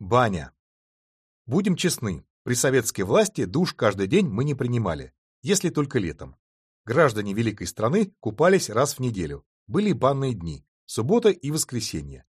Баня. Будем честны, при советской власти душ каждый день мы не принимали, если только летом. Граждане великой страны купались раз в неделю. Были банные дни, суббота и воскресенье.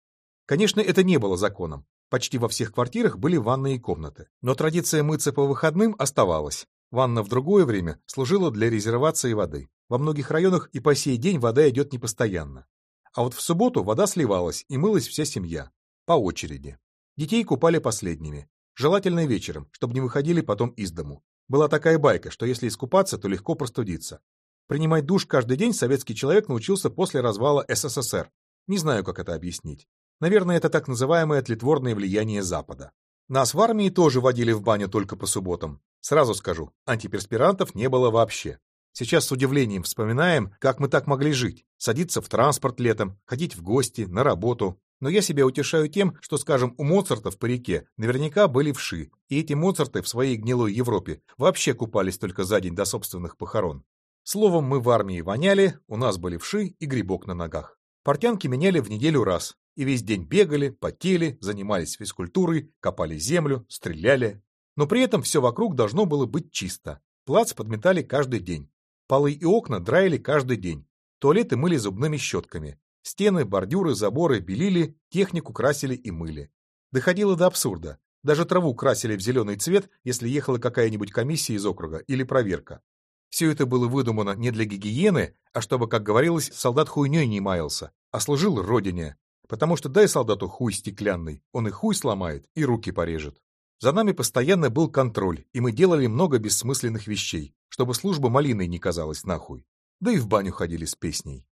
Конечно, это не было законом. Почти во всех квартирах были ванные комнаты. Но традиция мыться по выходным оставалась. Ванна в другое время служила для резервации воды. Во многих районах и по сей день вода идет непостоянно. А вот в субботу вода сливалась и мылась вся семья. По очереди. Детей купали последними. Желательно вечером, чтобы не выходили потом из дому. Была такая байка, что если искупаться, то легко простудиться. Принимать душ каждый день советский человек научился после развала СССР. Не знаю, как это объяснить. Наверное, это так называемое тлетворное влияние Запада. Нас в армии тоже водили в баню только по субботам. Сразу скажу, антиперспирантов не было вообще. Сейчас с удивлением вспоминаем, как мы так могли жить. Садиться в транспорт летом, ходить в гости, на работу. Но я себя утешаю тем, что, скажем, у Моцарта в парике наверняка были вши, и эти Моцарты в своей гнилой Европе вообще купались только за день до собственных похорон. Словом, мы в армии воняли, у нас были вши и грибок на ногах. Портянки меняли в неделю раз, и весь день бегали, потели, занимались физкультурой, копали землю, стреляли. Но при этом все вокруг должно было быть чисто. Плац подметали каждый день. Полы и окна драили каждый день. Туалеты мыли зубными щетками. Стены, бордюры, заборы белили, технику красили и мыли. Доходило до абсурда. Даже траву красили в зеленый цвет, если ехала какая-нибудь комиссия из округа или проверка. Все это было выдумано не для гигиены, а чтобы, как говорилось, солдат хуйней не маялся, а служил родине. Потому что дай солдату хуй стеклянный, он и хуй сломает, и руки порежет. За нами постоянно был контроль, и мы делали много бессмысленных вещей, чтобы служба малиной не казалась нахуй. Да и в баню ходили с песней.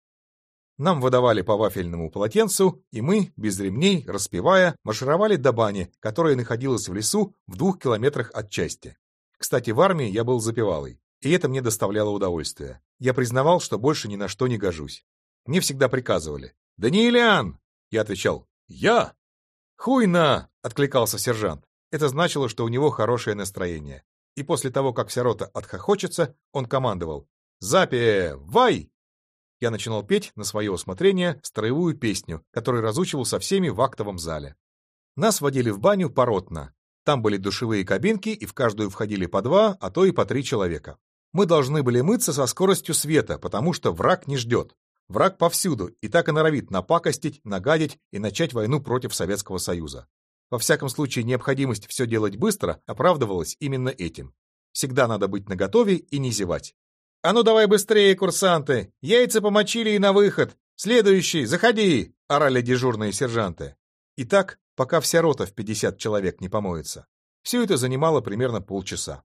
Нам выдавали по вафельному полотенцу, и мы, без ремней, распевая, маршировали до бани, которая находилась в лесу в двух километрах от части. Кстати, в армии я был запевалой, и это мне доставляло удовольствие. Я признавал, что больше ни на что не гожусь. Мне всегда приказывали «Даниэлян!» Я отвечал «Я!» «Хуйна!» — откликался сержант. Это значило, что у него хорошее настроение. И после того, как вся рота отхохочется, он командовал «Запевай!» Я начинал петь на свое усмотрение строевую песню, которую разучивал со всеми в актовом зале. Нас водили в баню поротно. Там были душевые кабинки, и в каждую входили по два, а то и по три человека. Мы должны были мыться со скоростью света, потому что враг не ждет. Враг повсюду, и так и норовит напакостить, нагадить и начать войну против Советского Союза. Во всяком случае, необходимость все делать быстро оправдывалась именно этим. Всегда надо быть наготове и не зевать. «А ну давай быстрее, курсанты! Яйца помочили и на выход! Следующий, заходи!» — орали дежурные сержанты. И так, пока вся рота в 50 человек не помоется. Все это занимало примерно полчаса.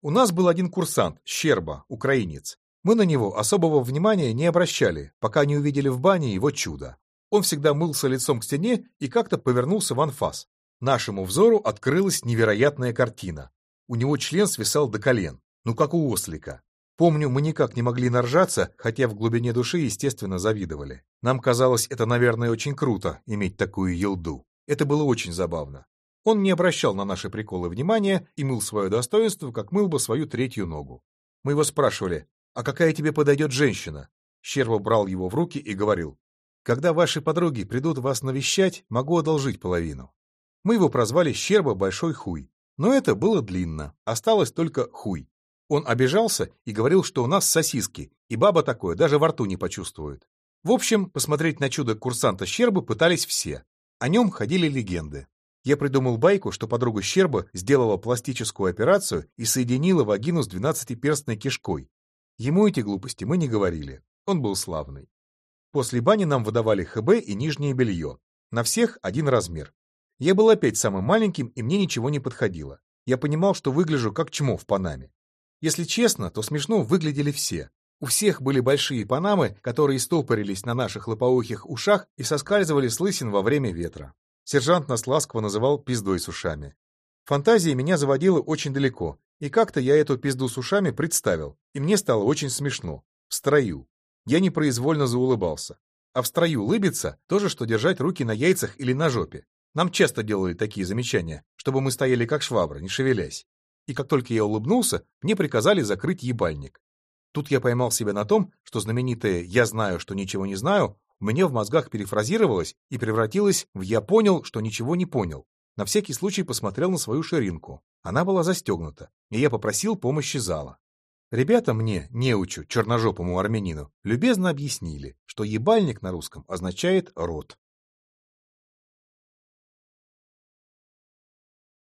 У нас был один курсант, Щерба, украинец. Мы на него особого внимания не обращали, пока не увидели в бане его чудо. Он всегда мылся лицом к стене и как-то повернулся в анфас. Нашему взору открылась невероятная картина. У него член свисал до колен, ну как у ослика. Помню, мы никак не могли наржаться, хотя в глубине души, естественно, завидовали. Нам казалось, это, наверное, очень круто, иметь такую елду. Это было очень забавно. Он не обращал на наши приколы внимания и мыл свое достоинство, как мыл бы свою третью ногу. Мы его спрашивали, а какая тебе подойдет женщина? Щерба брал его в руки и говорил, когда ваши подруги придут вас навещать, могу одолжить половину. Мы его прозвали Щерба Большой Хуй. Но это было длинно, осталось только Хуй. Он обижался и говорил, что у нас сосиски, и баба такое даже во рту не почувствует. В общем, посмотреть на чудо курсанта Щербы пытались все. О нем ходили легенды. Я придумал байку, что подруга Щерба сделала пластическую операцию и соединила вагину с двенадцатиперстной кишкой. Ему эти глупости мы не говорили. Он был славный. После бани нам выдавали ХБ и нижнее белье. На всех один размер. Я был опять самым маленьким, и мне ничего не подходило. Я понимал, что выгляжу как чмо в Панаме. Если честно, то смешно выглядели все. У всех были большие панамы, которые стопорились на наших лопоухих ушах и соскальзывали с лысин во время ветра. Сержант нас ласково называл пиздой с ушами. Фантазия меня заводила очень далеко, и как-то я эту пизду с ушами представил, и мне стало очень смешно. В строю. Я непроизвольно заулыбался. А в строю улыбиться — то же, что держать руки на яйцах или на жопе. Нам часто делали такие замечания, чтобы мы стояли как швабра, не шевелясь и как только я улыбнулся, мне приказали закрыть ебальник. Тут я поймал себя на том, что знаменитое «я знаю, что ничего не знаю» у меня в мозгах перефразировалось и превратилось в «я понял, что ничего не понял». На всякий случай посмотрел на свою ширинку. Она была застегнута, и я попросил помощи зала. Ребята мне, неучу, черножопому армянину, любезно объяснили, что ебальник на русском означает «рот».